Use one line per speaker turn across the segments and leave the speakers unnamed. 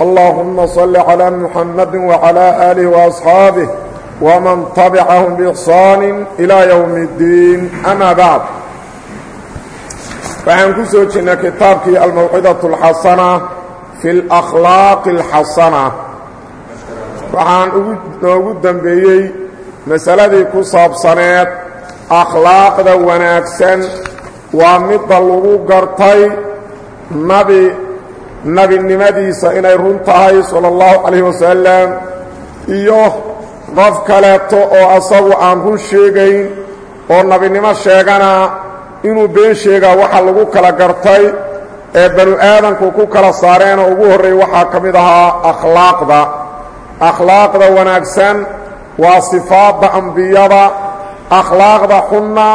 اللهم صل على محمد وعلى آله وأصحابه ومن تبعهم بإحصان إلى يوم الدين أما بعد waxaan ku soo jirnay kitaabkii almawcidaة الxasana fi اlأkhlaaqi الxasana waxaan noogu dembeeyey masaladii ku saabsaneed akhlaaqda wanaagsan waa midda lagu gartay nabi nebinimadiisa inay run tahay salى اllahu calayh wasalam iyo qof kaleeto oo asagu aan run sheegayn oo nebinimo sheegana inuu been sheegaa waxa lagu kala gartay ee banu aadanku ku kala saareenoo ugu horreey waxaa ka mid ahaa akhlaaqda. Akhlaaqda wanaagsan waa sifaadda ambiyada akhlaaqda xunna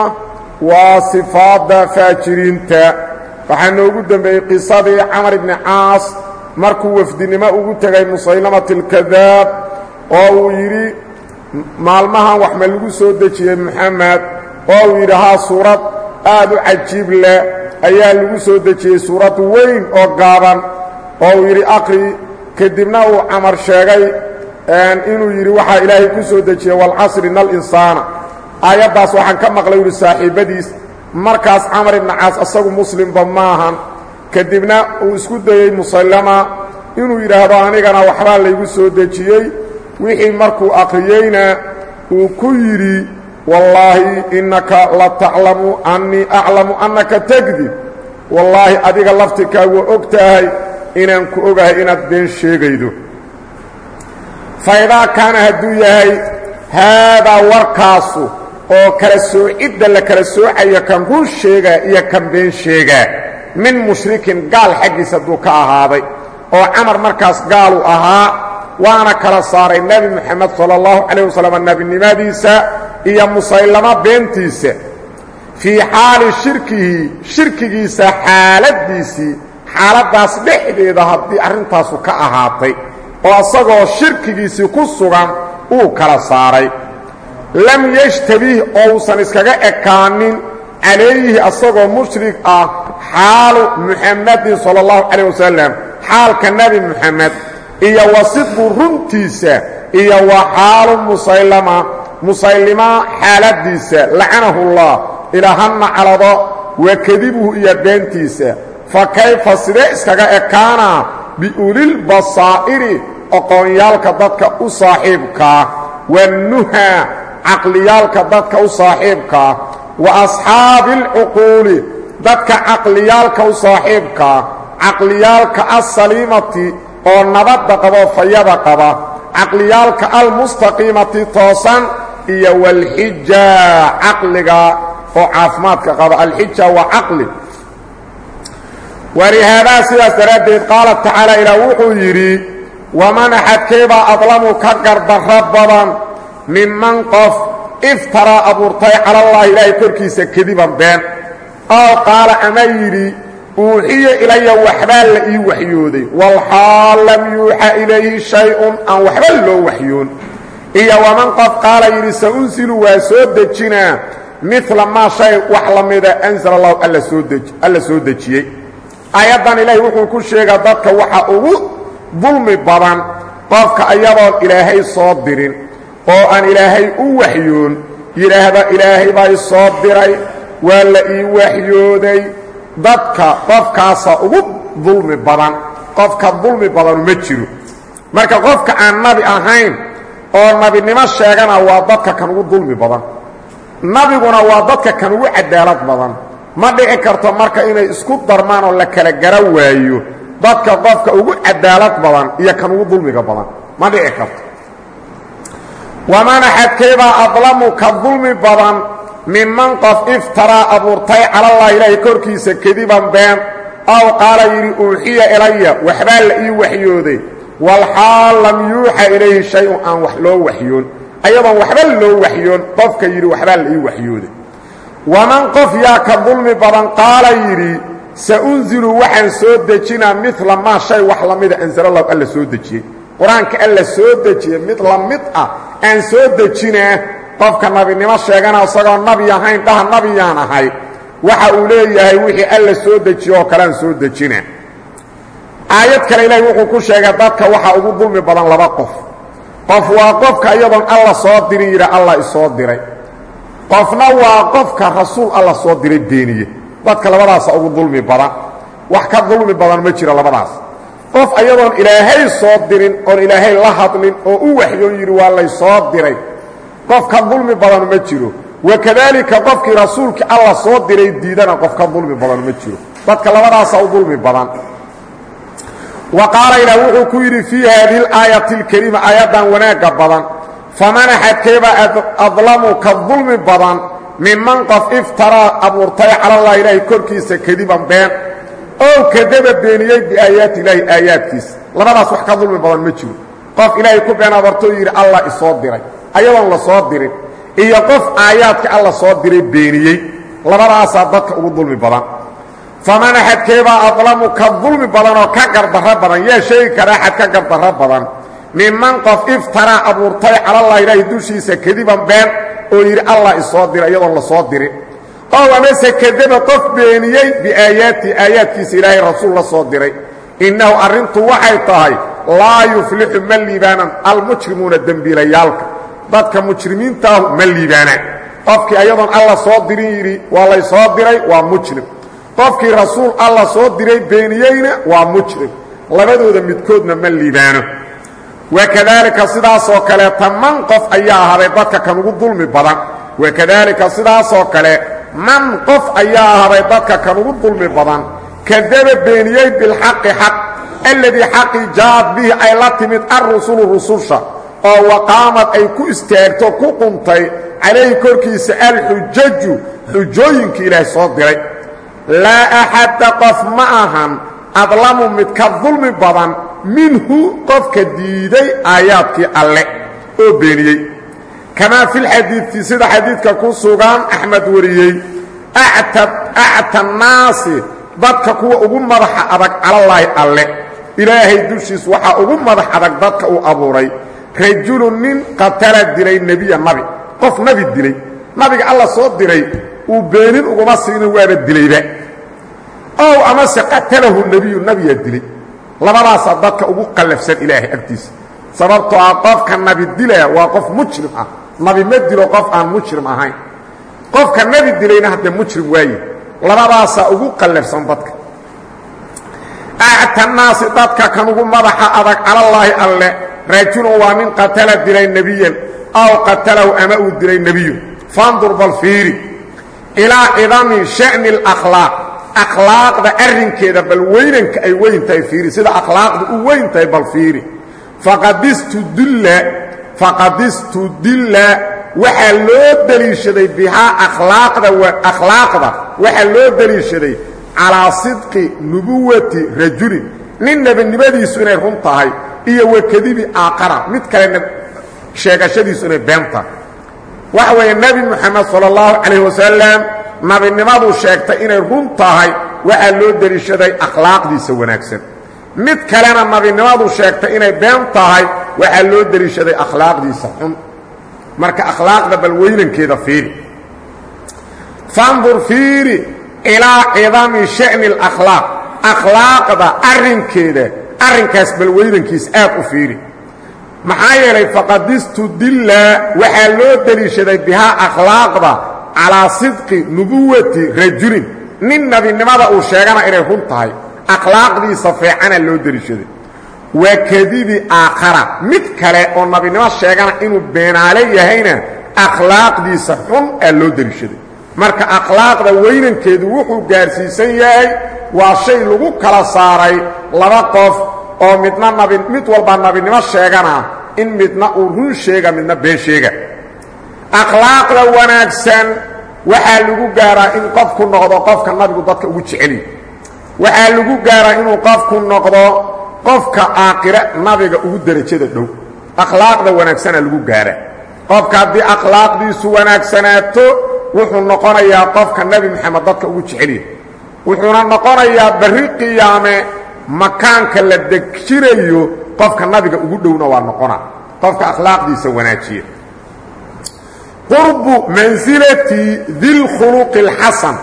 waa sifaadda faajiriinta waxaa noogu dembeeyey qisadii camar ibni caas markuu wafdinimo ugu tegay musaylamat alkadaab oo uu yidhi maalmahan wax ma lagu soo dejiyey moxamed oo uu yidhi haa suurad aad u cajiib leh ayaa lagu soo dejiyey suurad weyn oo gaaban. Oo uu yidhi aqri kadibna uu camar sheegay inuu yidhi waxaa ilaahay ku soo dejiyey walcasri ina alinsaana aayaddaas waxaan ka maqlay u yidhi markaas camar ibna caas asagu muslimba maahan. Kadibna uu isku dayey musallama inuu yidhaahdo anigana waxbaa laygu soo dejiyey. Wixii markuu aqriyeyna uu ku yidhi wallaahi innaka la taclamu annii aclamu annaka tegdib wallaahi adiga laftikaagu og tahay inaan ku ogahay inaad been sheegaydo. Fa idaa kaana hadduu yahay haadaa warkaasu oo kala soocidda la kala soocayo kan run sheegaa iyo kan been sheegaa min mushrikin gaal xaggiisa hadduu ka ahaaday oo camar markaas gaalu ahaa waana kala saaray nebi moxamed sala allahu calayh wasalam nebinimadiisa iyo musaylamo beentiisa fii xaali shirkihi shirkigiisa xaaladdiisii xaaladdaas dhexdeeda haddii arrintaasu ka ahaatay oo isagoo shirkigiisii ku sugan uu kala saaray lam yashtabih oo uusan iskaga ekaanin calayhi asagoo mushrik ah xaalu muxamedin sala allahu calayh wasalam xaalka nebi moxamed iyo wa sidqu runtiisa iyo wa xaalu musaylama musaylima xaaladdiisa lacanahuullah ilaahanna calado wa kadibuhu iyo beentiisa fa kayfa sidee iskaga ekaanaa biulilbasaa'iri oqoonyaalka dadka u saaxiibkaa wannuhaa caqliyaalka dadka u saaxiibkaa wa asxaabi alcuquuli dadka caqliyaalka u saaxiibkaa caqliyaalka assaliimati oo nabadda qaboo fayada qaba caqliyaalka almustaqiimati toosan iyo walxija caqliga oo caafimaadka qaba alxija waa caqli. Walihaadaa sidaas daraaddeed qaala tacaala ilaah wuxuu yidhi waman axadkeebaa adlamu ka gardarro badan minman qof iftaraa abuurtay calallaahi ilaahay korkiisa kediban been. Oo qaala ama yidhi uuxiya ilaya waxbaa la ii waxyooday. Walxaal lam yuuxa ilayhi shay-un aan waxba loo waxyoon. Iyo waman qof qaala yidhi sa unsilu waa soo dejinaa. Midla maa shay wax la mida ansala allahu alla soo dejiyey. Aayaddan ilaahay wuxuu ku sheegaa dadka waxa ugu dulmi badan qofka ayadoon ilaahay soo dirin oo aan ilaahay u waxyoon yidhaahda ilaahay baa i soo diray waa la ii waxyooday. Dadka qofkaasa ugu dulmi badan qofka dulmi badanu ma jiro. Marka qofka aan nabi ahayn oo nabinimo sheegana waa dadka kan ugu dulmi badan. Nabiguna waa dadka kan ugu cadaalad badan. Ma dhici karto marka inay isku darmaan oo la kala gara waayo dadka qofka ugu cadaalad badan iyo kan ugu dulmiga badan. Ma dhici karto waman axadkeebaa adlamu ka dulmi badan minman qof iftaraa abuurtay calallahi ilaahay korkiisa kediban been aw qaala yidhi uuxiya ilaya waxbaa la ii waxyooday walxaal lam yuuxa ilayhi shay-un aan wax loo waxyoon ayadoon waxba loo waxyoon qofka yidhi waxbaa la ii waxyooday waman qof yaa ka dulmi badan qaala yidhi saunzilu waxaan soo dejinaa mila maa shay wax la ansalallahu alla soo dejiyey qur'aanka alla soo dejiyey mid la mid ah aan soo dejinaa qofka nabinimo sheegana isagoo nabi ahayn dhaha nabiyaan ahay waxa uu leeyahay wixii alla soo dejiye oo kalean soo dejinaa aayad kale ilaahi wuxuu ku sheegay dadka waxaa ugu dulmi badan laba qof. Qof waa qofka iyadoon alla soo dirin allah isoo diray. Qofna waa qofka rasuul alla soo diray beeniye dadka labadaasa ugu dulmi badan. Wax ka dulmi badan ma jiro labadaas qof ayadoon ilaahay soo dirin oon ilaahay la hadlin oo u waxyoon yidhi waa laysoo diray. Qof ka dulmi badan ma jiro. Wakadaalika qofkii rasuulkii alla soo diray diidana qof ka dulmi badan ma jiro. Dadka labadaasa u dulmi badan. Wa qaala ilaah wuxuu ku yidhi fii haadihi alaayati alkariima aayaddan wanaagga badan. Faman axadkeeba adlamu ka dulmi badan minman qof iftaraa abuurtay calallah ilaahay korkiisa kadiban been ow kadaba beeniyey biaayaati ilaahi aayaadkiisa labadaas wax ka dulmi badan ma jiro. Qof ilaahay ku been abartoo yidhi allah isoo diray. Ayadoon la soo dirin. Iyo qof aayaadka alla soo diray beeniyey labadaasaa dadka ugu dulmi badan. Faman axadkeebaa adlamu ka dulmi badan oo ka gardarro badan. Yaa sheegi kara axad ka gardarro badan. Minman qof iftaraa abuurtay calallah ilaahi dushiisa kadiban been oo yidhi allah isoo diray iyadoon la dirin ow amase kadaba qof beeniyey biaayaati aayaadkiisa ilaahay rasuul la soo diray. Innahu arrintu waxay tahay laa yuflixu ma liibaanan almujrimuuna dembiilayaalka. Dadka mujrimiintaahu ma liibaanaan qofkii ayadoon alla soo dirin yidhi waa laysoo diray waa mujrim. Qofkii rasuul alla soo diray beeniyeyna waa mujrim. Labadooda midkoodna ma liibaano. Wakadaalika sidaasoo kaleeta man qof ayaa ahaaday dadka kan ugu dulmi badan. Wakadaalika sidaasoo kale man qof ayaa ahaaday dadka kan ugu dulmi badan kadaba beeniyey bilxaqi xaq alladii xaqii jaad bihi ay la timid alrusulu rususha oo waqaamad ay ku istaagto ku quntay calayhi korkiisa alxujaju xujooyinkii ilaahay soo diray. Laa axadda qof ma ahan adlamu mid ka dulmi badan minhu qofka diiday aayaadkii alle oo beeniyey kamaa filxadiidi sida xadiidka ku sugan axmed wariyey acta naasi dadka kuwa ugu madaxa adag calallaahi alle ilaahay dushiis waxaa ugu madax adag dadka uu abuuray rajulu nin qatala dilay nebiya nabi qof nabi dilay nabiga alla soo diray uu beenin uguma siinin waaba dilayba ow amase qatalahu nebiyu nabiyaa dilay labadaasaa dadka ugu qallafsan ilaahay agtiisa sababtoo ah qofka nabi dilaa waa qof mujrim ah nabi ma dilo qof aan mujrim ahayn. Qofka nabi dilayna haddee mujrim waaye. Labadaasaa ugu qallafsan dadka. Acta naasi dadka kan ugu madaxa adag calallaahi alle rajulun waa nin qatala dilay nebiyan aw qatalahu ama uu dilay nebiyu fandur bal fiiri. Ilaa cidami sha'ni alakhlaaq akhlaaqda arrinkeeda bal weynanka ay weyn tahay fiiri. Sida akhlaaqda u weyn bal fiiri faqadistudilla faqadistudilla waxaa loo deliishaday bihaa akhlaaqda waxaa loo deliishaday calaa sidqi nubuwati rajulin nin nebinimadiisu inay run tahay iyo wakadibi aaqara mid kalena sheegashadiisu inay been tahay. Waxa weeye nebi moxamed sala allahu calayh wasalam nabinimadu sheegtay inay run tahay waxaa loo deliishaday akhlaaqdiisa wanaagsan. Mid kalena nabinimadu sheegtay inay been tahay waxaa loo deliishaday akhlaaqdiisa xun. Marka akhlaaqda bal weynankeeda fiiri. Fandur fiiri ilaa cidami sha'ni alakhlaaq akhlaaqda arrinkeeda arrinkaas bal weynankiisa aad u fiiri. Maxaa yeelay faqadistudilla waxaa loo deliishaday bihaa akhlaaqda calaa sidqi nubuwati rajulin. Nin nebinimada uu sheegana inay run tahay. Akhlaaqdiisa feecana loo deliishaday waa kadibi aakhara. Mid kale oo nabinimo sheegana inuu beenaale yahayna akhlaaqdiisa xun aa loo deliishaday marka akhlaaqda weynankeedu wuxuu gaarsiisan yahay waa shay lagu kala saaray laba qof oo midna nabi mid walba nabinimo sheegana in midna uu run sheega midna been sheega. Akhlaaqda wanaagsan waxaa lagu gaaraa in qofku noqdo qofka nabigu dadka ugu jeceliy waxaa lagu gaaraa inuu qofku noqdo qofka aakire nabiga ugu derajada dhow akhlaaqda wanaagsana lagu gaara qofka haddii akhlaaqdiisu wanaagsanaato wuxuu noqonayaa qofka nebi moxamed dadka ugu jecelyahay wuxuuna noqonayaa barri qiyaame makaanka la dejinayo qofka nabiga ugu dhowna waa noqona. Qofka akhlaaqdiisa wanaajiya. Qurbu mansilati dilkhuluqi اlxasan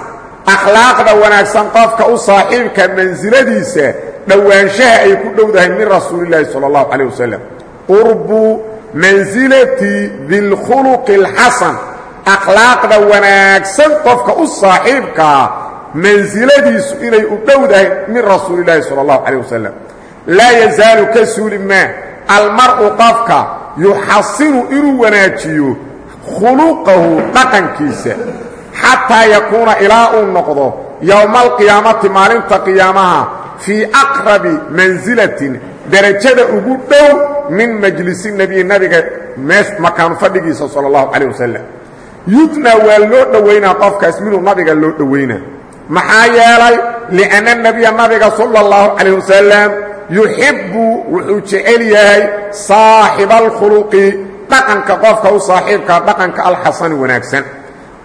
akhlaaqda wanaagsan qofka u saaxiibka mansiladiisa dhowaanshaha ay ku dhowdahay min rasuuli اlaahi salى اllahu calيه wasalam qurbu mansilati dilkhuluqi اlxasan akhlaaqda wanaagsan qofka u saaxiibkaa mansiladiisu inay u dhowdahay min rasuuli اlaahi salى اllahu calيه wasalam laa yazaalu ka suuli maa almar'u qofka yuxasinu inuu wanaajiyo khuluqahu dhaqankiisa xataa yakuuna ilaa uu noqdo yowma alqiyaamati maalinta qiyaamaha fii aqrabi mansilatin derajada ugu dhow min majlisi nebiyi nabiga makaanu fadhigiisa sala allahu calayh wasalam yudna waa loo dhowaynaa qofkaas minuu nabiga loo dhowaynaa maxaa yeelay li'anna nebiya nabiga sala allahu calayh wasalam yuxibbu wuxuu jecel yahay saaxiba alkhuluqi dhaqanka qofka u saaxiibkaa dhaqanka alxasani wanaagsan.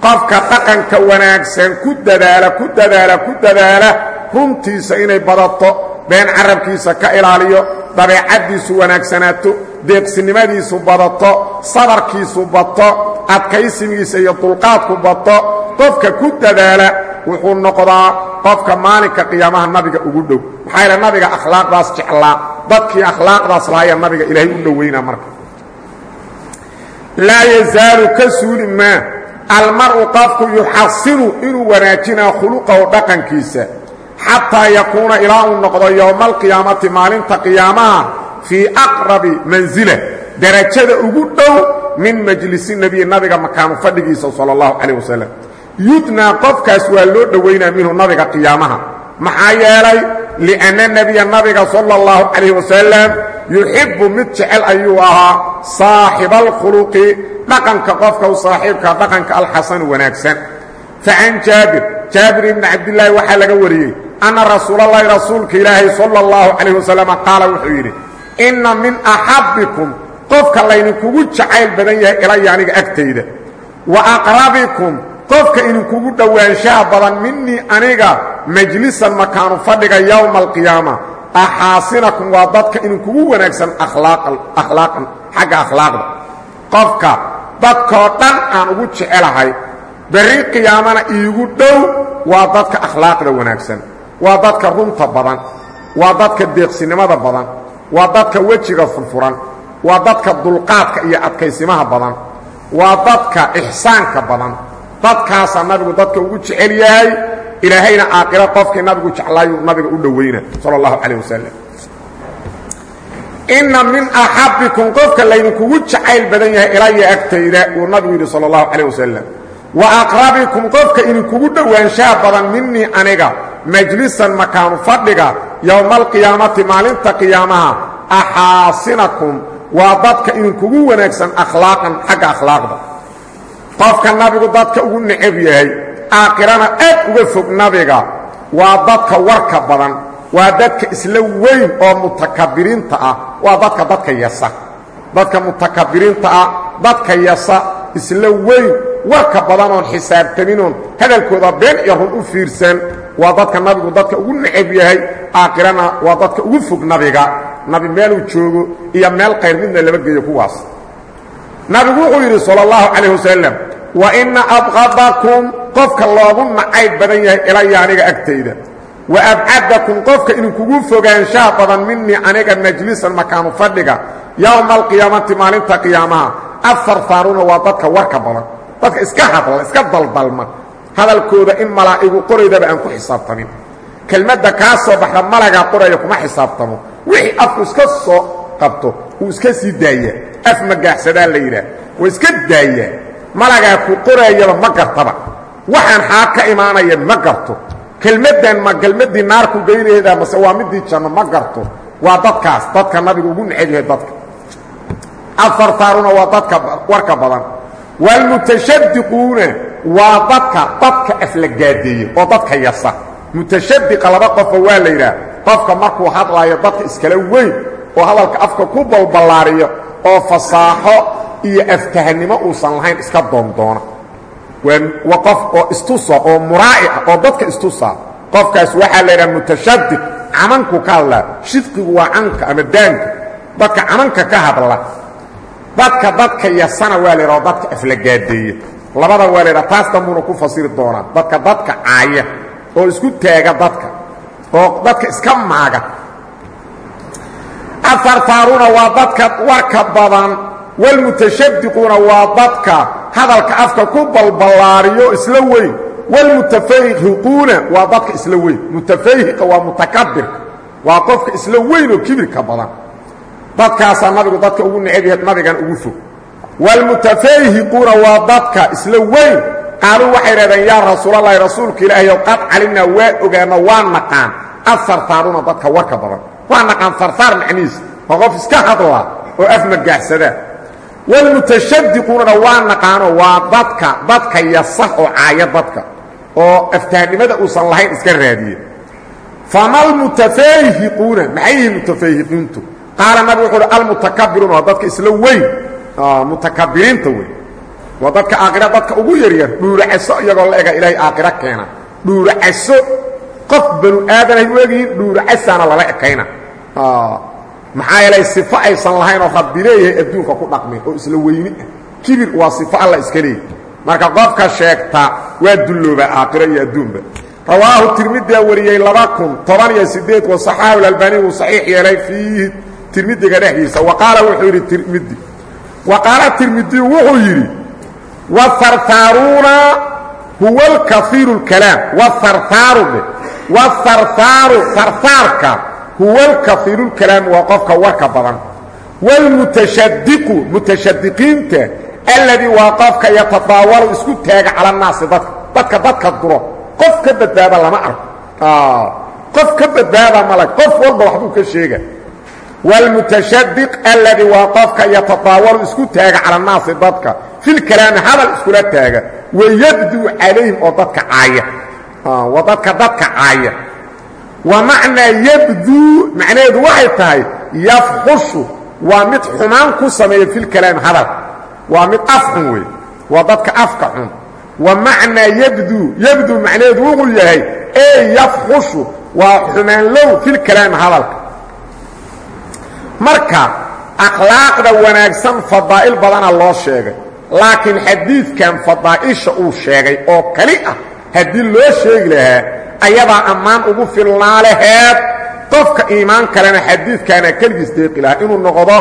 Qofka dhaqanka wanaagsan ku dadaala ku dadaala ku dadaala runtiisa inay badato been carabkiisa ka ilaaliyo dabeecaddiisu wanaagsanaato deeqsinimadiisu badato sabarkiisu bato adkaysimigiisa iyo dulqaadku bato qofka ku dadaala wuxuu noqdaa qofka maalinka qiyaamaha nabiga ugu dhow. Maxaa yaele nabiga akhlaaqdaas jeclaa dadkii akhlaaqdaas lahaaya nabiga ilaahay u dhowaynaa marka. Laa yazaalu ka suuli maa almar'u qofku yuxasinu inuu wanaajinaa khuluqahu dhaqankiisa xataa yakuuna ilaa uu noqdo yowma alqiyaamati maalinta qiyaamaha fii aqrabi mansila derajada ugu dhow min majlisi nebiyi nabiga makaanu fadhigiisa sala allahu calayh wasalam yudnaa qofkaas waa loo dhowaynaa minhu nabiga qiyaamaha. Maxaa yeelay li'anna nebiya nabiga sala allahu calayh wasalam yuxibbu mid jecel ayuu ahaa saaxiba alkhuluqi dhaqanka qofka u saaxiibka dhaqanka alxasanu wanaagsan. Facan jaabir jaabir ibni cabdillaahi waxaa laga wariyey anna rasuulallaahi rasuulka ilaahay sala allahu calayh wasalam qaala wuxuu yidhi inna min axabbikum qofka laydinkugu jacayl badan yahay ilaya aniga agtayda. Wa aqrabikum qofka idinkugu dhowaanshaha badan minii aniga majlisan makaanu fadhiga yowma alqiyaama axaasinakum waa dadka idinkugu wanaagsan akhlaaqan xagga akhlaaqda. Qofka dadkoo dhan aan ugu jecelahay berri qiyaamana iigu dhow waa dadka akhlaaqda wanaagsan waa dadka runta badan. Waa dadka deeqsinimada badan. Waa dadka wejiga furfuran. Waa dadka dulqaadka iyo adkaysimaha badan. Waa dadka ixsaanka badan. Dadkaasaa nabigu dadka ugu jecel yahay. Ilaahayna aaqiro qofkii nabigu jeclaayuu nabiga u dhowayna sala allahu calayh wasalam inna min axabbikum qofka laydinkugu jacayl badan yahay ilaya agtayda uu nabigu yidhi sala allahu calayh wasalam wa aqrabikum qofka idinkugu dhowaanshaha badan minii aniga majlisan makaanu fadhiga yowma alqiyaamati maalinta qiyaamaha axaasinakum waa dadka idinkugu wanaagsan akhlaaqan xagga akhlaaqda. Qofka nabigu dadka ugu necab yahay aakhirana aad uga fog nabiga waa dadka warka badan waa dadka isla weyn oo mutakabiriinta ah waa dadka dadka yasa. Dadka mutakabiriinta ah dadka yasa isla weyn warka badanoon xisaabtaminoon hadalkooda been iyo run u fiirsan waa dadka nabigu dadka ugu necab yahay aakhirana waa dadka ugu fog nabiga. Nabi meeluu joogo iyo meel qayr midna laba geeyo kuwaas. Nabigu wuxuu yidhi salى اllahu calayh wasalam wa ina abqadakum qofka loogu nacayb badan yahay ilaya aniga agtayda wa abcadakum qofka idinkugu fogaanshaha badan minii aniga majlisan makaanu fadhiga yowma alqiyaamati maalinta qiyaamaha. Afarfaaruna waa dadka warka badan dadka iska hadla iska daldalma hadalkooda in malaa'igu qoraydaba aan ku xisaabtamin. Kelmadda kaa soo baxda malagaa qoraya kuma xisaabtamo. Wixii afku iska soo qabto uu iska sii daaya. Af magaaxsadaa la yidhaah. Waa iska daayaa malagaa ku qoraayaba ma gartaba. Waxaan xaa ka imaanaya ma garto. Kelmaddan ma kelmaddii naarku geynaheeda mase waa midii janno ma garto. Waa dadkaas dadka nabigu ugu necab yahay dadka. Afartaaruna waa dadka warka badan waalmutashadiquuna waa dadka dadka aflagaadeeya oo dadka yasa. mutashadiqa laba qofo waa la yidhaah qofka markuu hadlayo dadka iskala weyn oo hadalka afka ku balballaariyo oo fasaaxo iyo aftahanimo uusan lahayn iska doondoona waa qof oo istusa oo muraa'i ah oo dadka istusa qofkaas waxaa la yidhaha mutashadid camanku ka hadlaa shidqigu waa canka ama daanka dadka camanka ka hadla dadka dadka yasana waa la yidhaha oo dadka aflagaadeeya labada waa la yidhaha taas dambuuna ku fasiri doonaa. Dadka dadka caaya oo isku taaga dadka oo dadka iska maaga. Afartaaruuna waa dadka warka badan walmutashadiquuna waa dadka hadalka afka ku balballaariyo isla weyn. Walmutafayhiquuna waa dadka isla weyn. Mutafayhiqa waa mutakabirka waa qofka isla weyn oo kibirka badan dadkaasaa nabigu dadka ugu neceb nabigan ugu fog. Waalmutafayhiquuna waa dadka isla weyn. Qaaluu waxay dhahdeen yaa rasuulalahi rasuulka ilaahayow qad calimnaa waa ogaano waa naqaan. Afartaaruuna dadka warka badan. Waa naqaan fartaar macnihiisa waa qof iska hadla oo afmagaaxsada waalmutashadiquunana waa naqaano waa dadka dadka yasa oo caaya dadka oo aftahnimada uusan lahayn iska raadiye famalmutafayhiquuna maxay yihiin mutafayhiqiintu qaala nabig wuxuu uhi almutakabiruuna waa dadka isla weyn. Mutakabiriinta wey waa dadka aakhira dadka ugu yaryar dhuuracaso iyagoo la ega ilaahay aakhira keena. Dhuuracaso qof banu aadanay u egyihiin dhuuracasaana lala ekayna. Maxaa yeelay sifo aysan lahayn oo rabbi leeyahay adduunka ku dhaqmay oo isla weyni ah. Kibir waa sifo alla iska leeyahy marka qofka sheegta waa dulloobaa aakhiro iyo adduunba. Rawaahu tirmidia wariyey laba kun toban iyo sideed wasaxaahu lalbani wuu saxiix yeelay fiihi tirmidiga dhexdiisa wa qaala wuxuu yidhi tirmidi wa qaala tirmidiyu wuxuu yidhi waharhaaruuna huwa alkaiiru اlkalaam waharhaaru dhe waharhaaru harhaarka huwa alkaiiru اlkalaam waa qofka warka badan wاlmutashadiqu mutashadiqiinta alladii waa qofka yatadaawalu isku taaga cala annaasi dadka dadka dadka duro qof ka badbaada lama arko qof ka badbaada malag qof walba waxbuu ka sheega wاlmutashadiq alladii waa qofka yatadaawalu isku taaga cala annaasi dadka filkalaami hadal iskula taaga wayabduu calayhim oo dadka caaya waa dadka dadka caaya wa macnaa yabduu macnaheedu waxay tahay yafxushu waa mid xumaan ku sameeya filkalaami hadal waa mid af xun wey waa dadka afka xun wa macnaa yabduu yabduu macnaheedu wuxuu yahay ee yafxushu waa xumaanlow filkalaami hadalka marka akhlaaqda wanaagsan fadaa'il badana loo sheegay. Laakiin xadiidkan fadaa'isha uu sheegay oo kali ah haddii loo sheegi lahaa ayadaa ammaan ugu filnaa laheed. Qofka iimaan kalena xadiidkaana keligiis deeqi lahaa inuu noqdo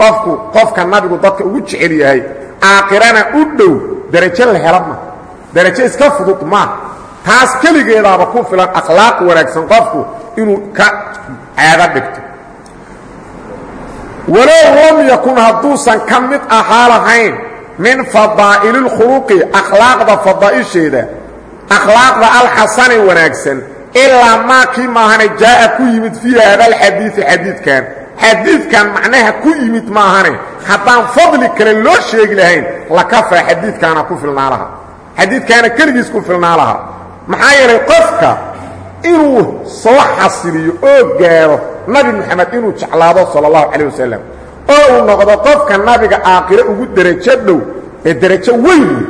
qofku qofka nabigu dadka ugu jecel yahay. Aakhirana u dhow darajo la hela ma darajo iska fudud maa taas keligeedaaba ku filan akhlaaq wanaagsan qofku inuu ka caado dhigto walow lam yakun hadduusan ka mid ahaa lahayn min fadaa'ili اlkhuluqi akhlaaqda fadaa'isheeda akhlaaqda alxasani wanaagsan ilaa maa kii maahane jaa'a ku yimid fii hada alxadiidi xadiidkan. Xadiidkan macnaha ku yimid maahane haddaan fadli kale loo sheegi lahayn lakafaa xadiidkaana ku filnaa laha xadiidkaana keligiis ku filnaa laha maxaa yeelay qofka inuu soo xasiliyo oo gaaro nabi moxamed inuu jeclaado sala allahu calayh wasalam oo uu noqdo qofka nabiga aakhiro ugu derajo dhow ee derajo weyn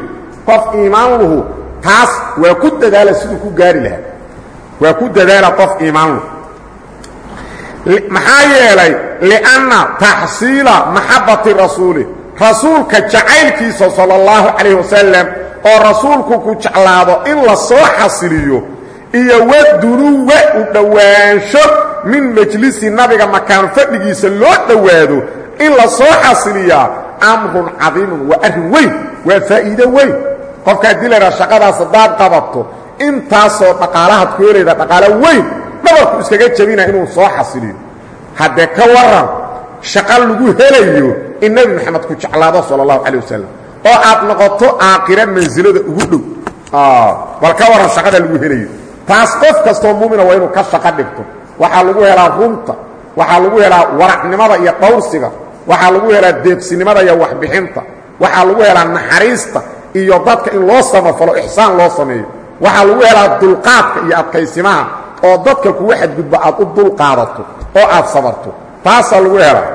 qof iimaan luhu taas waa ku dadaala siduu ku gaari lahaa. Waa ku dadaala qof iimaan maxaa yeelay lianna taxsiila maxabbati rasuuli. Rasuulka jacaylkiisa sala allahu calayh wasalam oo rasuulku ku jeclaado in la soo xasiliyo iyo wadunuwa u dhowaansho min majlisi nabiga makaan fadhigiisa loo dhowaado in la soo xasiliyaa amrun cadiimun waa arrin weyn waa faa'iido weyn. Qofka haddii la idhaha shaqadaas haddaad qabato intaasoo dhaqaalahaad ku helayda dhaqaalo weyn dhabarku iskaga jabina inuu soo xasiliyo. Haddee ka waran shaqo lagu helayo in nebi moxamed ku jeclaado sala allahu calay wasalam oo aad noqoto aakhira mansilada ugu dhow. Bal ka waran shaqada lagu helayo taas qof kastoo muumina waa inuu ka shaqo dhigto. Waxaa lagu helaa runta waxaa lagu helaa waracnimada iyo dhawrsiga waxaa lagu helaa deeqsinimada iyo waxbixinta waxaa lagu helaa naxariista iyo dadka in loo samafalo ixsaan loo sameeyo. Waxaa lagu helaa dulqaadka iyo adkaysimaha oo dadka kuwa xadgudba aad u dul qaadato oo aad sabarto. Taasaa lagu helaa.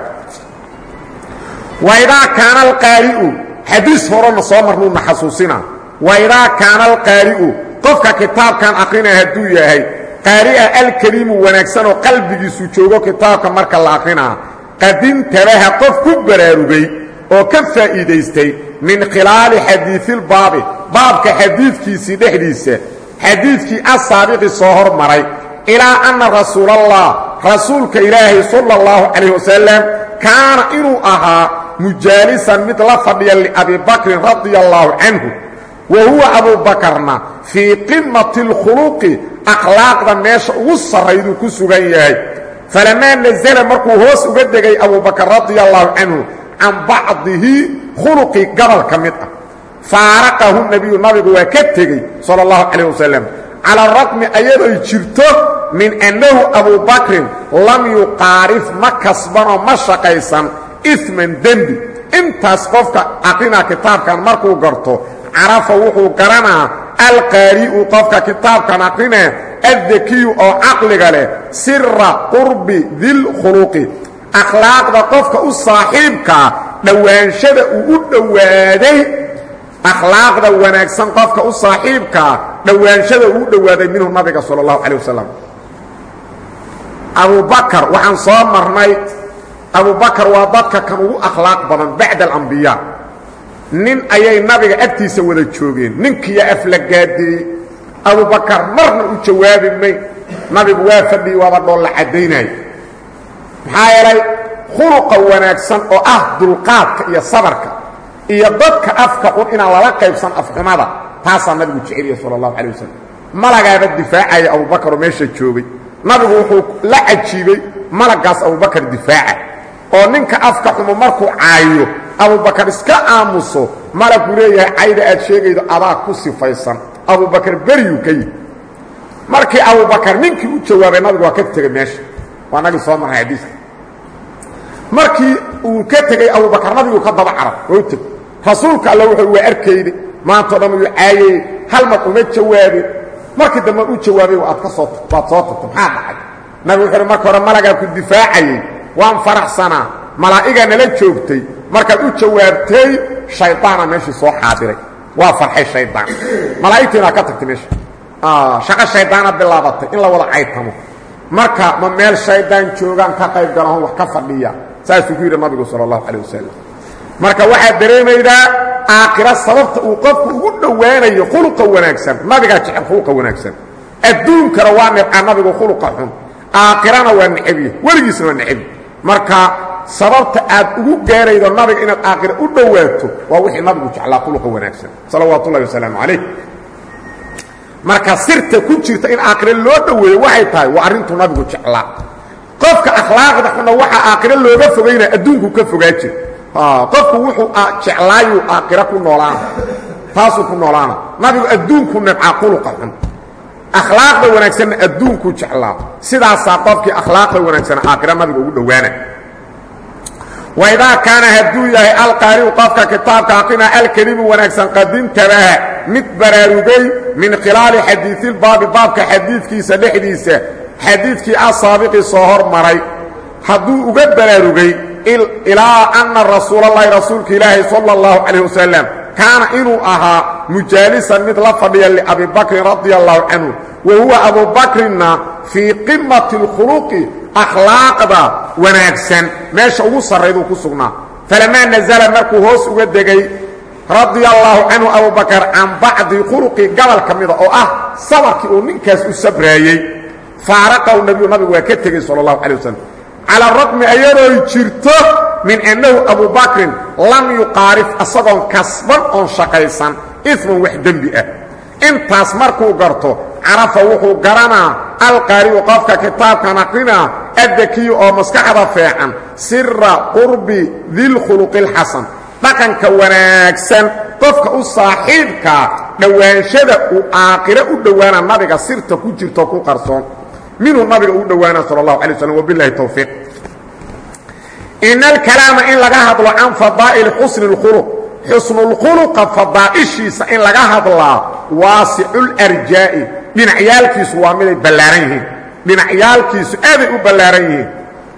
Waidaa kaana alqaari'u xadiis horena soo marnuuna xasuusina waidaa kaana alqaari'u qofka kitaabkan akrinaya hadduu yahay qaari'a alkariimu wanaagsan oo qalbigiisu joogo kitaabka marka la akrinaa qadintabaha qof ku baraarugay oo ka faa'iidaystay min khilaali xadiiilbaabi baabka xadiidkiisii dhexdiisa xadiidkii asaabiqi soo hormaray ilaa anna rasuulallah rasuulka ilaahay sala allahu calayh wasalam kaana inuu ahaa mujaalisan mid la fadhiya liabibakrin radia allaahu canhu wa huwa abuubakarna fii qimati alkhuluqi akhlaaqda meesha ugu sarrayduu ku sugan yahay. Falamaa nasala markuu hoos uga degay abubakar radia allaahu canhu can bacdihi khuluqi gobol ka mid ah. Faaraqahu nebiyu nabigu waa ka tegey sala allahu calayh wasalam cala raqmi ayadoy jirto min annahu abubakrin lam yuqaarif ma kasbanoo ma shaqaysan iman dembi. Intaas qofka aqrinaa kitaabkan markuu garto carafa wuxuu garanaa alqaari'u qofka kitaabkan aqrinaa addakiyu oo caqliga leh sira qurbi dilkhuluqi akhlaaqda qofka u saaxiibkaa dhowaanshada uu u dhowaaday akhlaaqda wanaagsan qofka u saaxiibkaa dhowaanshada uu u dhowaaday minhu nabiga sala allahu calay wasalam abubakar waxaan soo marnay abubakar waa dadka kan ugu akhlaaq badan bacda alambiyaa nin ayay nabiga agtiisa wada joogeen. Ninkiiyo aflagaadeeyey abubakar marna u jawaabi may. Nabigu waa fadhiyey waaba dhoolla caddaynaya maxaa yeelay khuluqa wanaagsan oo ah dulqaadka iyo sabarka iyo dadka afka xun inaan lala qaybsan afxumada taasaa nabigu jeceliya sala allahu calay wasalam malagaaba difaacaya abubakar oo meesha joogay. Nabigu wuxuu la cajiibay malagaas abubakar difaaca. Oo ninka afka xumo markuu caayo abubakar iska aamuso malaguu leeyahay cayda aad sheegaydo adaa ku sifaysan. Abubakar beryuu ka yihi markii abubakar ninkii u jawaabay nabigu waa ka tegey meesha. Waa nagi soo marray xadiiska markii uu ka tegey abubakar nabigu ka daba carab oo teg rasuulka alla wuxuu waa arkayday maantao dhan uu caayey hal mar uma jawaabin. Markii dambe u jawaabay aad ka soo waad soo tagto maxaa dhacay nabigu wuxuu marka hore malagaa ku difaacayey waan faraxsanaa malaa'igaa nala joogtay markaad u jawaabtay shaydaana meeshii soo xaadiray. Waa farxay shaydaan malaa'igtiinaa ka tagtay meesha shaqo shaydaana bilaabatay in la wada caytamo. Marka ma meel shaydaan joogaan ka qayb galahon wax ka fadhiya. Saasuu ku yidhi nabigu sala allahu calah wasalam marka waxaad dareemaydaa aakhira sababta uu qofku ugu dhowaanayo khuluqa wanaagsan. Nabigaa jecel khuluqa wanaagsan. Adduunkana waa nebcaa nabigu khuluqa xun. Aakhirana waa necebye weligiisna waa necebye marka sababta aad ugu gaaraydo nabiga inaad aakhira u dhowaato waa wixii nabigu jeclaa khuluqa wanaagsan. Salawaatu ullahi wasalaamu calayh. Marka sirta ku jirta in aakhire loo dhoweeyo waxay tahay waa arrintuu nabigu jeclaa. Qofka akhlaaqda xunna waxaa aakhiro looga fogaynaya adduunku ka fogaa jir. Qofku wuxuu jeclaayuu aakhiro ku noolaana taasuu ku noolaana. Nabigu adduunku nebcaa khuluqa xun. Akhlaaqda wanaagsanna adduunkuu jeclaa. Sidaasaa qofkii akhlaaqda wanaagsana aakhira nabiga ugu dhowaana waidaa kaana hadduu yahay alqaari'u qofka kitaabka aqrina alkelimu wanaagsan qadintabaha mid baraarugay min khilaali xadiiilbaabi baabka xadiidkiisa dhexdiisa xadiidkii asaabiqi soo hormaray hadduu uga baraarugay ilaa anna rasuulalahi rasuulka ilaahi sala اllahu calayh wasalam kaana inuu ahaa mujaalisan mid la fadhiya liabibakrin radia allahu canhu wa huwa abubakrinna fii qimati اlkhuluqi akhlaaqda wanaagsan. Meesha ugu sarrayduu ku sugnaa. Falamaa nazala markuu hoos uga degay radia allaahu canhu abubakar can bacdi khuluqi gobol ka mida oo ah sabarkii uu ninkaas u sabraayey. Faaraqahu nebiyu nabigu waa ka tegey sala allahu calay wasalam cala raqmi ayadooy jirto min annahu abubakrin lam yuqaarif asagoon kasban oon shaqaysan. Isman wax dembi ah. Intaas markuu garto carafa wuxuu garanaa alqaari'u qofka kitaabkan aqrinaa addakiyu oo maskaxda feecan sira qurbi dilkhuluqi اlxasan dhaqanka wanaagsan qofka u saaxiibkaa dhowaanshada uu aakhire u dhowaana nabiga sirta ku jirto ku qarsoon minhu nabiga uu dhowaana sal اlahu alay waslam wabilahi towfiiq ina alkalaama in laga hadlo can fadaa'ili xusni اlkhuluq xusnulkhuluqa fadaa'ishiisa in laga hadlaa waasicularjaa'i dhinacyaalkiisu waa miday ballaaran yihiin dhinacyaalkiisu aaday u ballaaran yihiin.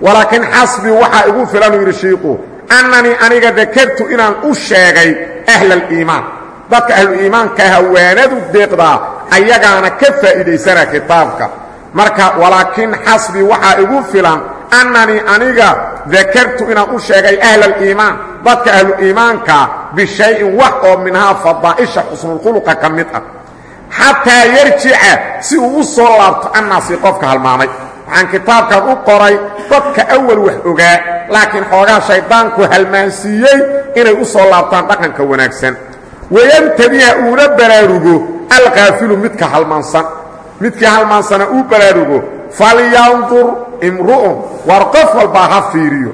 Walaakiin xasbii waxaa igu filan yidhi shiiku annanii aniga dakartu inaan u sheegay ahla aliimaan dadka ahluiimaanka hawaanadu deeqdaa ayagaana ka faa'iidaysana kitaabka marka walaakiin xasbii waxaa igu filan annanii aniga dakartu inaan u sheegay ahla aliimaan dadka ahluiimaankaa bishayin wax oo minhaa fadaa'isha xusnulkhuluqa ka mid ah xataa yarjica si uu u soo laabto annaasi qofka halmaamay. Waxaan kitaabkan u qoray dadka awal wax ogaa laakiin xoogaa shayddaanku halmaansiiyey inay u soo laabtaan dhaqanka wanaagsan. Wayantadiha uuna baraarugo alkaafilu midka halmaansan. Midkii halmaansana uu baraarugo falyandur imru'un war qof walbaa ha fiiriyo.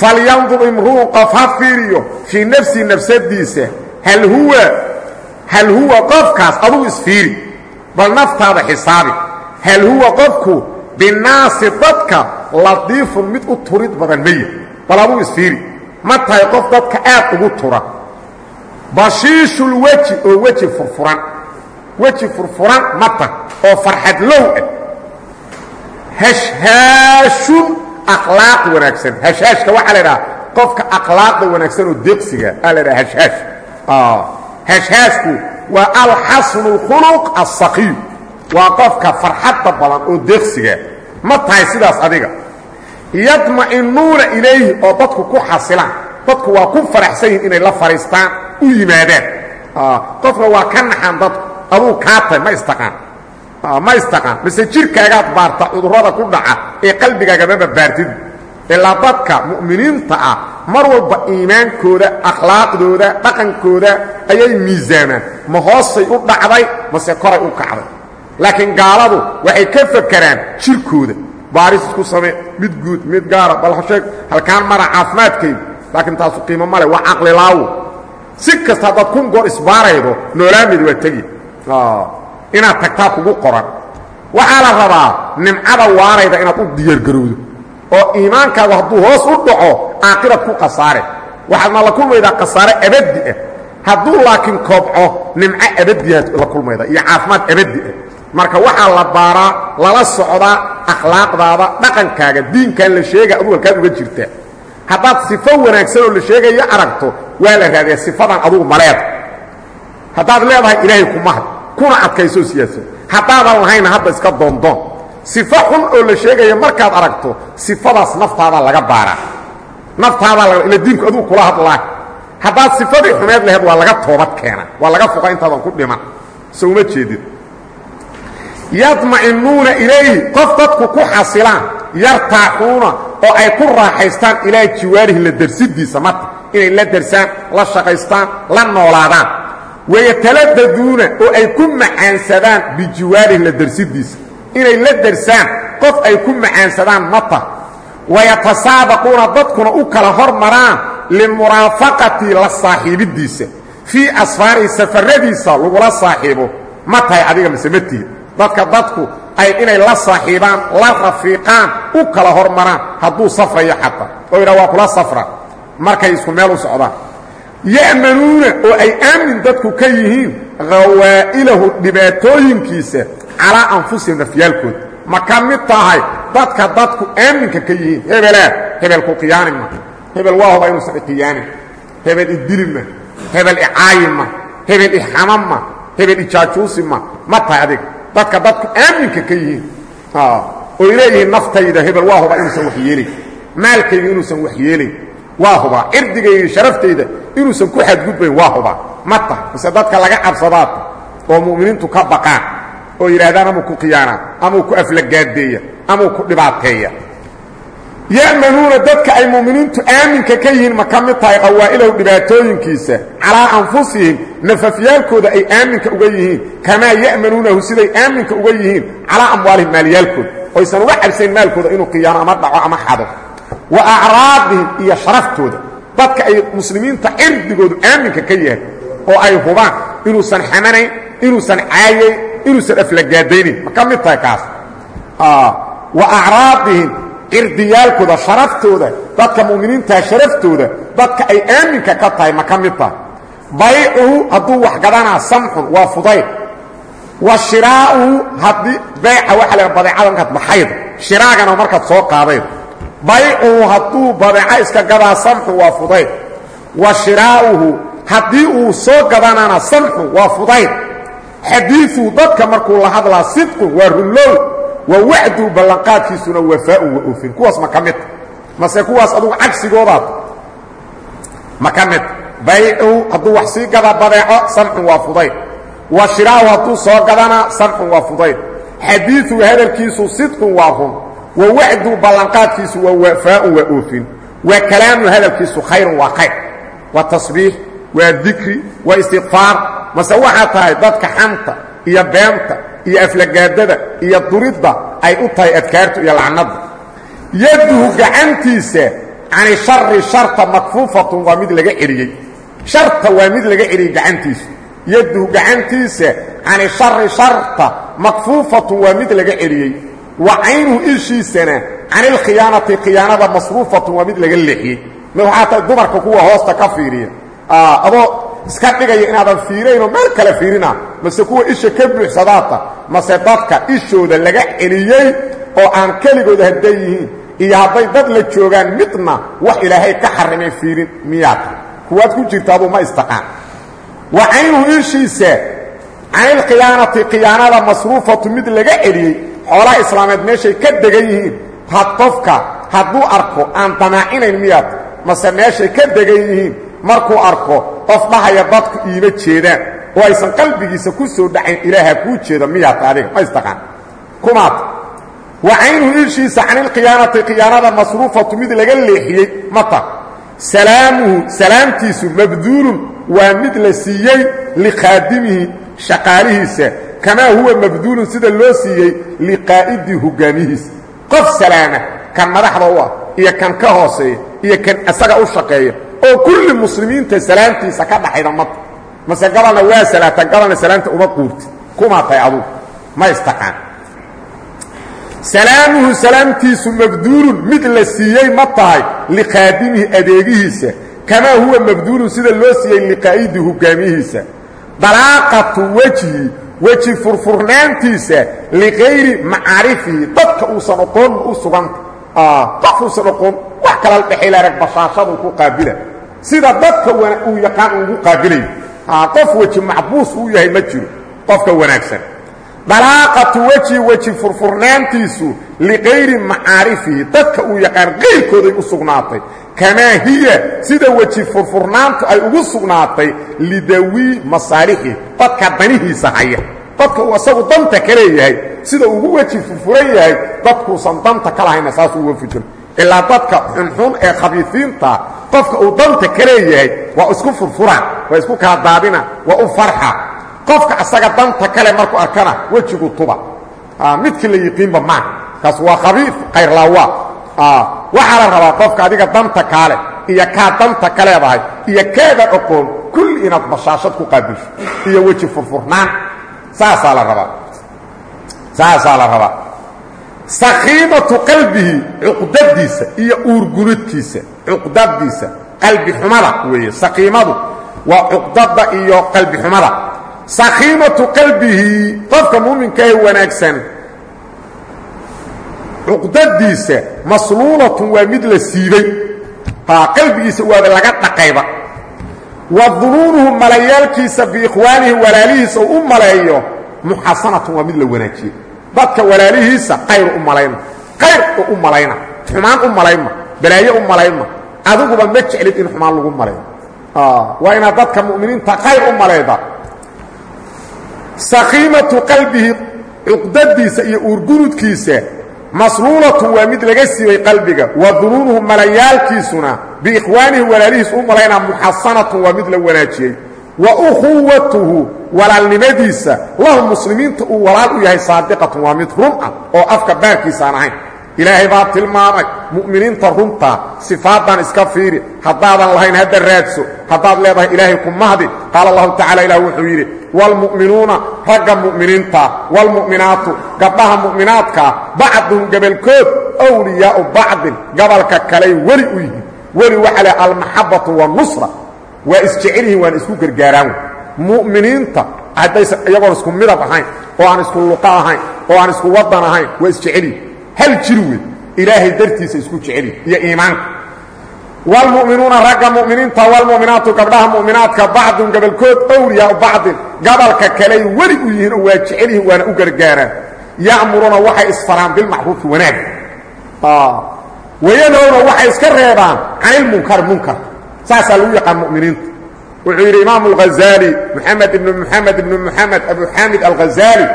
Falyandur imru'un qof ha fiiriyo fii nafsii nafsadiisa hal huwa hal huwa qofkaas adugu isfiiri bal naftaada xisaabi. Hal huwa qofku binaasi dadka latiifun mid u turid badan maya bal adugu isfiiri ma tahay qof dadka aad ugu tura? Bashiishulweji oo weji furfuran weji furfuran ma tah oo farxad low ah. Hashhaashun akhlaaq wanaagsan. Hashhaashka waxaa la idhaha qofka akhlaaqda wanaagsan oo deeqsiga aa la dhaha hashhaash hashhaashku waa alxasnu اkhuluq aلsakiyu waa qofka farxadda badan oo deeqsiga. Ma tahay sidaas adiga. Yadma'inuuna ilayhi oo dadku ku xasilaan. Dadku waa ku faraxsan yihiin inay la fadhiistaan u yimaadaan. Qofna waa ka naxaan dadku aduu kaa tahay ma istaqaan. Ma istaqaan. Mise jirkaagaad baarta cudurrada ku dhaca ee qalbigaagama baartid ilaa dadka mu'miniinta ah mar walba iimaankooda akhlaaqdooda dhaqankooda ayay miisaamaan ma hoosay u dhacday mase koray u kacday. Laakiin gaaladu waxay ka fakeraan jirkooda baaris isku samee mid guud mid gaara bal hasheeg halkaan mara caafimaadkaydu laakiin taasu qiimo male waa caqlilaawo si kasta haddaad kun goor isbaaraydo noolaamid waa tegi. Inaad tagtaa kugu qoran. Waxaa la rabaa nimcada waarayda inaad u diyaargarowdo oo iimaankaagu hadduu hoos u dhaco aakirad ku khasaare. Waxaadna la kulmaydaa khasaare abadi ah. Hadduu laakiin koobco nimco abadiyaad la kulmayda iyo caafimaad abadi ah. Marka waxaa la baaraa lala socdaa akhlaaqdaada dhaqankaaga diinkan la sheega aduu halkaad uga jirtaa. Haddaad sifo wanaagsan oo la sheegayo aragto waa la raadiyaa sifadan adugu maleeda haddaad leedahay ilaahay kumahad kuna adkaysoo siyaasa haddaadan lahayna hadda iska doondoon sifo xun oo la sheegaya markaad aragto sifadaas naftaadaa laga baaraa. Naftaadaa ila diinku aduu kula hadlaa. Haddaad sifadii xumeed laheed waa laga toobad keena waa laga foqa intaadan ku dhiman. So uma jeedid yadma'inuuna ilayhi qof dadku ku xasilaan yartaaxuuna oo ay ku raaxaystaan ilaa jiwaarihi la dersidiisa marta inay la dersaan la shaqaystaan la noolaadaan. Wayataladdaduuna oo ay ku macaansadaan bijiwaarihi la dersidiisa inay la dersaan qof ay ku macaansadaan mata wayatasaabaquuna dadkuna u kala hormaraan limuraafaqatii la saaxiibiddiisa. Fii asfaarihi safaradiisa lagula saaxiibo. Ma tahay adiga mise ma tihi. Dadka dadku ay inay la saaxiibaan la rafiiqaan u kala hormaraan hadduu safrayo xataa oo yidhaha waa kula safra. Markay isku meel u socdaan ya'manuuna oo ay aamin dadku ka yihiin khawaa'ilahu dhibaatooyinkiisa calaa anfusihim nafyaalkooda. Ma ka mid tahay dadka dadku aaminka ka yihiin? Hebelaa hebel ku khiyaani ma. Hebel waa hoba inuusan ikhiyaanin hebel idili ma. Hebel icaayin ma. Hebel ixama ma. Hebel ijaajuusi ma. Ma tahay adiga dadka dadku aaminka ka yihiin? Oy leeyihiin naftayda hebel waa huba inuusan wax yeelayn maalkayga inuusan wax yeelayn waa hubaa cirdigayga sharaftayda inuusan ku xadgudbayn waa hubaa ma mise dadka laga cabsadaata oo mu'miniintu ka baqaan oo yidhaahdaan amuu ku khiyaanaa amuu ku aflagaadeeya amuu ku dhibaateeya. Ya'manuuna dadka ay mu'miniintu aaminka ka yihiin ma ka mid tahay qawaa'ilahu dhibaatooyinkiisa. Calaa anfusihim nafafyaalkooda ay aaminka uga yihiin. Kamaa ya'manuunahu siday aaminka uga yihiin. Calaa amwaalihim maalyaalkooda oysan uga cabsayn maalkooda inuu khiyaano ama dhaco ama xado. Wa acraadihim iyo sharaftooda dadka ay muslimiinta cirdigoodu aaminka ka yahay oo ay hubaan inuusan xamanayn inuusan caayayn inuusan aflagaadaynin ma ka mid tahay kaas? Wa acraadihim cirdiyaalkooda sharaftooda dadka mu'miniintaa sharaftooda dadka ay aaminka ka tahay ma ka mid tahay? Baycuhu hadduu wax gadanaa samxun waa fudayd wa shiraa'uhu haddii bayca waxa la badeecada markaad shiraagana markaad soo qaadayda baycuhu hadduu badeeco iska gadaa samxu waa fudayd. Wa shiraa'uhu haddii uu soo gadanana samxu waa fudayd. Xadiiثu dadka markuu la hadlaa sidqun waa runlow wa wacdu ballanqaadkiisuna wafaa'un waa ofin kuwaas ma ka midta mase kuwaas adugu cagsigoodaad ma ka midta baycu hadduu wax sii gada badeeco samxun waa fudayd. Wa shiraahu hadduu soo gadana samxun waa fudayd. Xadiiثu hadalkiisu sidqun waa run wa wacdu ballanqaadkiisu waa wafaa'un waa oofin. Wa kalaamu hadalkiisu khayrun waa khayr. Waa tasbiix waa dikri waa istikfaar mase waxaa tahay dadka xanta iyo beenta iyo aflagaadada iyo duridda ay u tahay adkaartu iyo lacnadda. Yaduhu gacantiisa cani shari sharta makfuufatun waa mid laga celiyey sharta waa mid laga celiyey gacantiisu. Yaduhu gacantiisa cani shari sharta makfuufatun waa mid laga celiyey wa caynuhu ishiisana cani lkhiyaanati khiyaanada masruufatun waa mid laga leexiyey waxaa tahay dumarka kuwa hoosta ka fiiriya. Adoo iska dhigaya inaadan fiiraynoo meel kale fiirina. Mase kuwa isha ka buuxsadaata mase dadka ishooda laga celiyey oo aan keligooda hadday yihiin iyo hadday dad la joogaan midna wax ilaahay ka xarimay fiirin miyaad. Kuwaad ku jirta aduu ma ishiisa canilkhiyaanati khiyaanada masruufatu mid laga celiyey xoolaha islaameed meeshay ka degan yihiin. Had qofka hadduu arko aan damaacinayn miyaad mase meeshay ka degan yihiin markuu arko qof dhahaya dadku iima jeedaan oo aysan qalbigiisa ku soo dhacayn ilaaha kuu jeeda miyaata adiga ma istaqaan. Kumaad wa caynuhu ishiisa canilkhiyaanati khiyaanada masruufatu mid laga leexiyey mata salaamuhu salaamtiisu mabduulun waa mid la siiyey likhaadimihi shaqaalihiisa kamaa huwa mabduulun sida loo siiyey liqaa'idii hogaamihiisa qof salaama kan madaxda u ah iyo kan ka hooseeya iyo kan isaga u shaqeeya oo kulli muslimiinta salaamtiisa ka dhaxayda mata mase gabalna waa salaatan gabalna salaamta uma quurti. Kumaa tahay adugu ma istaqaan. Salaamuhu salaamtiisu mabduulun mid la siiyey ma tahay likhaadimihi adeegihiisa. Kamaa huwa mabduulun sida loo siiyey liqaa'idii hogaamiyihiisa dalaaqatu wejhi weji furfurnaantiisa likayri macaarifihi dadka uusan oqoonna u suganta qof uusan oqoon wax kala dhexayla rag bashaashaduu ku qaabila. Sida dadka uu yaqaan ugu qaabilayo qof weji macbuus uu yahay ma jiro qofka wanaagsan dalaaqatu wejhi weji furfurnaantiisu likayri macaarifihi dadka uu yaqaan qayrkooday u sugnaatay. Kamaa hiya sida weji furfurnaantu ay ugu sugnaatay lidawii masaalixi dadka danihiisa haya. Dadka uu asagu danta ka leeyahay sida ugu weji furfuran yahay dadkuusan danta ka lahayna saasuu uga fujiro ilaa dadka xunxun ee khabiifiinta qofka uu danta ka leeyahay waa isku furfuraan waa isku kala daadina waa u farxa qofka asaga danta kale markuu arkana wejigu tuba. Midkii la yiqiinba maaha kaas waa khabiif kayrlaawa waxaa la rabaa qofka adiga danta kaale iyo kaa danta ka leedahay iyo kaada oqoon kulli inaad bashaashad ku qaabilsho iyo weji furfurnaan. Saasaa la rabaa. Saasaa la rabaa. Sakiimatu qalbihi cuqdadiisa iyo uurgunudkiisa cuqdadiisa qalbi xumada weeye sakiimadu waa cuqdada iyo qalbi xumada sakiimatu qalbihi qofka muuminkaah wanaagsan. Cuqdadiisa masluulatun waa mid la siibay. Qalbigiisa waaba laga dhaqayba. Wa dunuunuhu malayaalkiisa biikhwaanihi walaalihiisa uu u maleeyo muxasanatun waa mid la wanaajiyey dadka walaalihiisa qayr u malayna. Qayr oo u malayna. Xumaan u malaynma balaayo u malaynma adiguba ma jeclid in xumaan lagu malayo waa inaad dadka mu'miniinta qayr u sakiimatu qalbihi cuqdadiisa iyo uurgunudkiisa masluulatun waa mid laga siibay qalbiga wa dunuunuhu malayaalkiisuna biikhwaanihi walaalihiis u malaynaa muxasanatun waa mid la wanaajiyey. Wa ukhuwatuhu walaalnimadiisa lahu muslimiinta uu walaal u yahay saadiqatun waa mid run ah oo afka baarkiisa aan ahayn. Ilaahay baa tilmaamay mu'miniinta runta sifaadan iska fiiri haddaadan lahayn hadda raadso haddaad leedahay ilaahay ku mahdi qaala allahu tacala ilah wuxuu yidhi waalmu'minuuna ragga mu'miniinta waalmu'minaatu gabdhaha mu'minaadkaa bacduhum gebalkood wliyaau bacdin gabalka kaley weli u yihiin weli waxa leh almaxabatu waanusra waa isjecel yihiin waana isku gargaaraan mu'miniinta haddaysan iyagoon isku midab ahayn oo aan isku luqa ahayn oo aan isku wadan ahayn waa isjeceli hal jir wey ilaahay dartiisa isku jeceli iyo iimaanka wlmu'minuuna ragga mu'miniinta wlmu'minaatu gabdhaha mu'minaadka bacdun gabalkood owliyaa bacdin gabalka kaley weli u yihiin oo waa jecelyihin waana u gargaaraan ya'muruuna waxay isfaraan bilmacruufi wanaag wayanhowna waxay iska reebaan canilmunkar munkar saasaa lagu yaqaan mu'miniinta wuxuu yidhi imaamu alghazaali moxamed ibnu moxamed ibnu moxamed abu xaamid alghazaali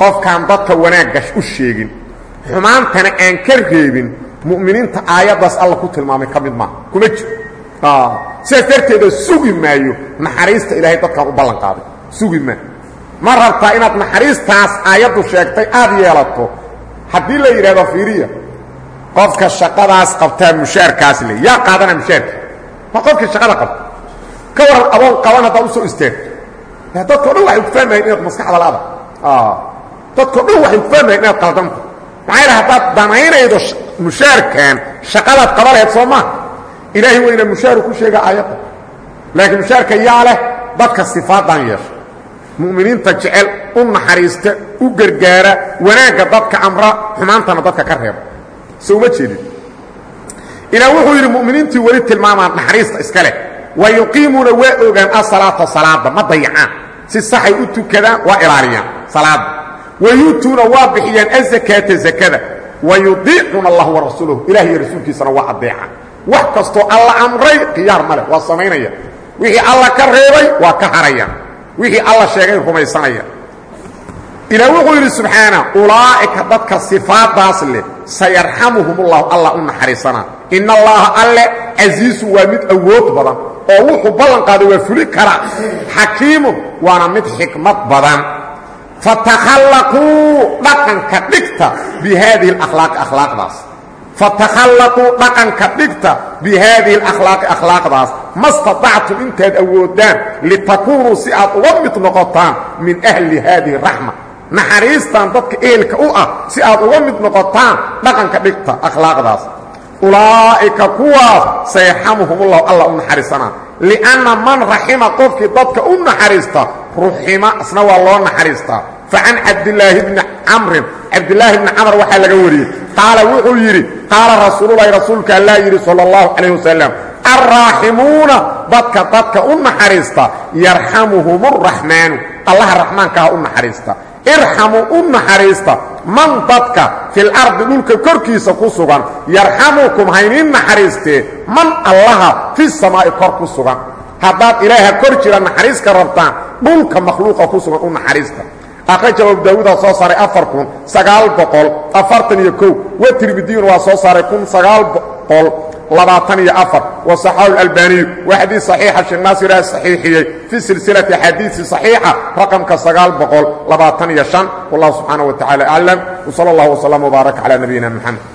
qofkaan dadka wanaagga u sheegin xumaantana aan ka reebin mu'miniinta aayaddaas alla ku tilmaamay ka mid maaha kuma jiro. Sidaas darteeda sugi maayo. Naxariista ilaahay dadkaan u ballan qaaday. Sugi maa ma rabtaa inaad naxariistaas aayaddu sheegtay aad yeelato? Haddii la yidhahdo fiiriya qofka shaqadaas qabtaa mushaarkaas le yaa qaadana mushaarka. Waa qofkii shaqada qabta? Ka waran adoon qaban haddaad u soo istaagto. Dadko dhan waxay ku fahmayan inaad maskaxda la'ada dadko dhan waxay ku fahmayan inaad qaldanta maxaa yidhaha haddaad danaynaydo mushaarkan shaqadaad qaba lahayd soo maa ilaahay weyna ku sheega aayadda. Laakiin mushaarka yaa leh dadka sifaadan yeesha mu'miniinta jecel u naxariista u gargaara wanaagga dadka amra xumaantana dadka ka reeba. So uma jeedin? Ilaa wuxuu yidhi mu'miniintii weli tilmaamaan naxariista iska leh. Wa yuqiimuuna waa ogaan asalaata salaada ma dayacaan. Si saxay u tukadaan waa ilaaliyaan salaada wa waa bixiyaan azakaata zakada wa yudiicuuna allah wa rasuulahu ilah iyo rasuulkiisana waa adeeca wax kastoo alla amray khiyaar ma leh waa samaynaya wixii alla ka reebay waa ka haraya wixii alla sheegay rumaysanaya ilaa wuxuu yidhi subxaana ulaa'ika dadka sifaadaas leh sayarxamuhum ullahu allah u naxariisanaa in allaha alle casiisu waa mid awood badan oo wuxuu ballan qaaday waa mid xikmad badan fatakhallaquu dhaqanka dhigta bi haadihi alakhlaaqi akhlaaqdaas. Fatakhallaquu dhaqanka dhigta bi haadihi alakhlaaqi akhlaaqdaas. Ma statactum intaad awoodaan litakuunuu si aad uga mid noqotaan min ahli haadihi raxma. Naxariistan dadka eelka u ah si aad uga mid noqotaan dhaqanka dhigta akhlaaqdaas. Ulaa'ika kuwaas sayarxamuhumullahu alla u naxariisanaa. Lianna man raxima qofkii dadka u naxariista ruxima isna waa loo naxariistaa. Fa can cabdilaahi bni camrin cabdilaahi bni camr waxaa laga wariyey. Qaala wuxuu yidhi qaala rasuululahi rasuulka allaa yidhi sala allahu calayh wasalam alraaximuuna dadka dadka u naxariista yarxamuhum araxmaanu allaha raxmaankaha u naxariista. Irxamuu u naxariista man dadka fil ardi dhulka korkiisa ku sugan yarxamukum hayniin naxariistee man allaha fi samaa'i kor ku sugan. Haddaad ilaaha kor jira naxariiska rabtaan dhulka makhluuqa ku sugan u naxariista akhrajahu abu daawuudaa soo saaray afar kun sagaal boqol afartan iyo kow wa tirmidiyuna waa soo saaray kun sagaal boqol labaatan iyo afar wasaxahu اlalbaniyu waa xadiid صaxiixa sheekh naasirah saxiixiyey fi silsilati axaadiisi صaxiixa raqamka sagaal boqol labaatan iyo شhan wallahu subxaanaه wa tacala aclam wsala اllah wslm wbaarak calى nabiyina mxamed